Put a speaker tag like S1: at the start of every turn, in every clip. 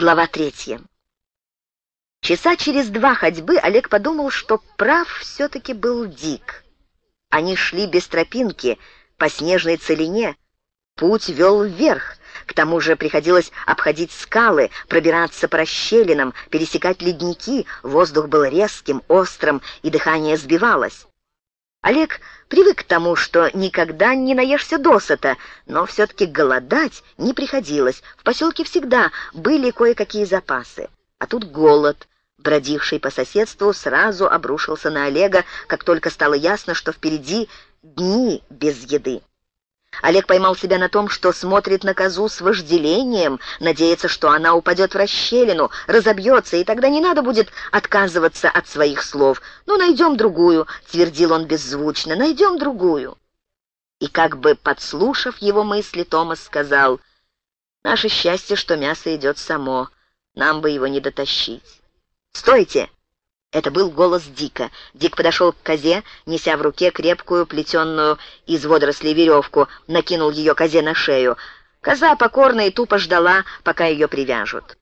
S1: Глава третья. Часа через два ходьбы Олег подумал, что прав все-таки был Дик. Они шли без тропинки, по снежной целине. Путь вел вверх. К тому же приходилось обходить скалы, пробираться по расщелинам, пересекать ледники. Воздух был резким, острым, и дыхание сбивалось. Олег привык к тому, что никогда не наешься досыта, но все-таки голодать не приходилось. В поселке всегда были кое-какие запасы. А тут голод, бродивший по соседству, сразу обрушился на Олега, как только стало ясно, что впереди дни без еды. Олег поймал себя на том, что смотрит на козу с вожделением, надеется, что она упадет в расщелину, разобьется, и тогда не надо будет отказываться от своих слов. «Ну, найдем другую», — твердил он беззвучно, — «найдем другую». И как бы подслушав его мысли, Томас сказал, «Наше счастье, что мясо идет само, нам бы его не дотащить». «Стойте!» Это был голос Дика. Дик подошел к козе, неся в руке крепкую, плетенную из водорослей веревку, накинул ее козе на шею. Коза покорно и тупо ждала, пока ее привяжут.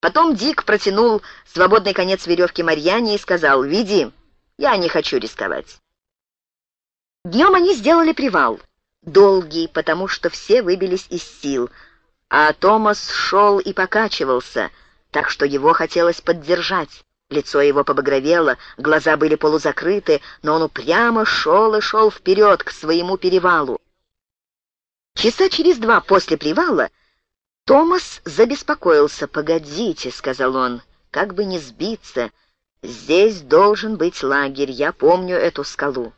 S1: Потом Дик протянул свободный конец веревки Марьяне и сказал «Веди, я не хочу рисковать». Днем они сделали привал. Долгий, потому что все выбились из сил, а Томас шел и покачивался, так что его хотелось поддержать. Лицо его побагровело, глаза были полузакрыты, но он упрямо шел и шел вперед к своему перевалу. Часа через два после привала Томас забеспокоился. «Погодите», — сказал он, — «как бы не сбиться. Здесь должен быть лагерь, я помню эту скалу».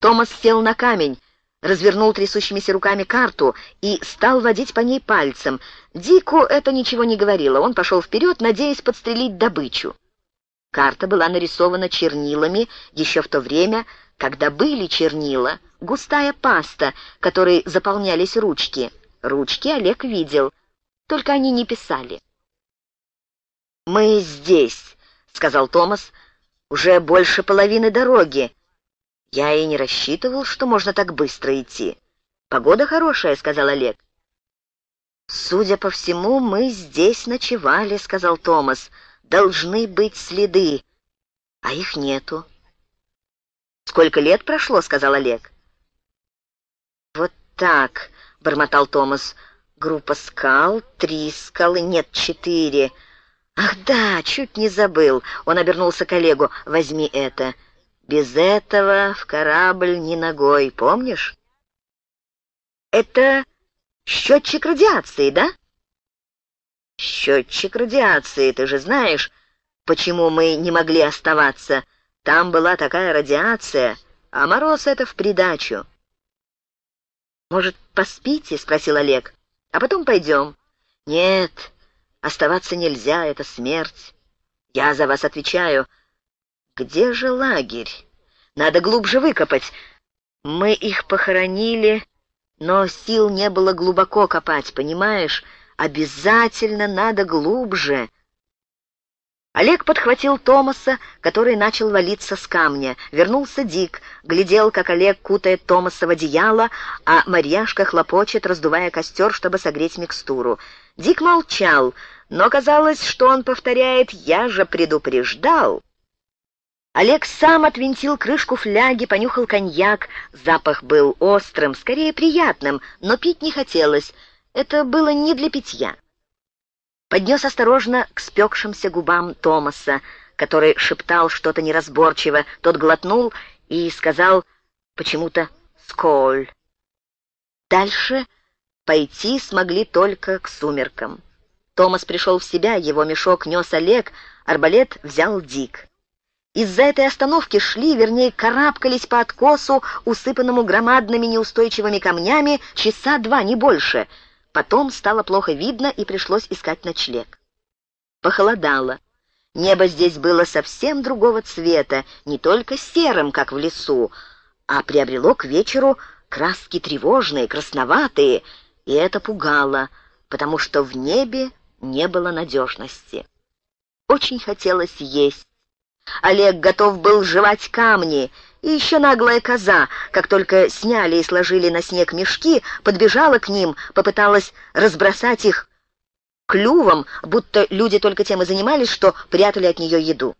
S1: Томас сел на камень, развернул трясущимися руками карту и стал водить по ней пальцем. Дику это ничего не говорило, он пошел вперед, надеясь подстрелить добычу. Карта была нарисована чернилами еще в то время, когда были чернила, густая паста, которой заполнялись ручки. Ручки Олег видел, только они не писали. «Мы здесь», — сказал Томас, — «уже больше половины дороги. Я и не рассчитывал, что можно так быстро идти. Погода хорошая», — сказал Олег. «Судя по всему, мы здесь ночевали», — сказал Томас, — должны быть следы, а их нету. «Сколько лет прошло?» — сказал Олег. «Вот так», — бормотал Томас. «Группа скал, три скалы, нет, четыре. Ах да, чуть не забыл». Он обернулся к Олегу. «Возьми это. Без этого в корабль ни ногой, помнишь?» «Это счетчик радиации, да?» «Счетчик радиации, ты же знаешь, почему мы не могли оставаться. Там была такая радиация, а мороз это в придачу». «Может, поспите?» — спросил Олег. «А потом пойдем». «Нет, оставаться нельзя, это смерть. Я за вас отвечаю. Где же лагерь? Надо глубже выкопать. Мы их похоронили, но сил не было глубоко копать, понимаешь?» Обязательно надо глубже. Олег подхватил Томаса, который начал валиться с камня. Вернулся Дик, глядел, как Олег кутает Томаса в одеяло, а Марьяшка хлопочет, раздувая костер, чтобы согреть микстуру. Дик молчал, но казалось, что он повторяет «я же предупреждал». Олег сам отвинтил крышку фляги, понюхал коньяк. Запах был острым, скорее приятным, но пить не хотелось — это было не для питья. Поднес осторожно к спекшимся губам Томаса, который шептал что-то неразборчиво. Тот глотнул и сказал почему-то «сколь». Дальше пойти смогли только к сумеркам. Томас пришел в себя, его мешок нес Олег, арбалет взял Дик. Из-за этой остановки шли, вернее, карабкались по откосу, усыпанному громадными неустойчивыми камнями, часа два, не больше — Потом стало плохо видно, и пришлось искать ночлег. Похолодало. Небо здесь было совсем другого цвета, не только серым, как в лесу, а приобрело к вечеру краски тревожные, красноватые, и это пугало, потому что в небе не было надежности. Очень хотелось есть. Олег готов был жевать камни, и еще наглая коза, как только сняли и сложили на снег мешки, подбежала к ним, попыталась разбросать их клювом, будто люди только тем и занимались, что прятали от нее еду.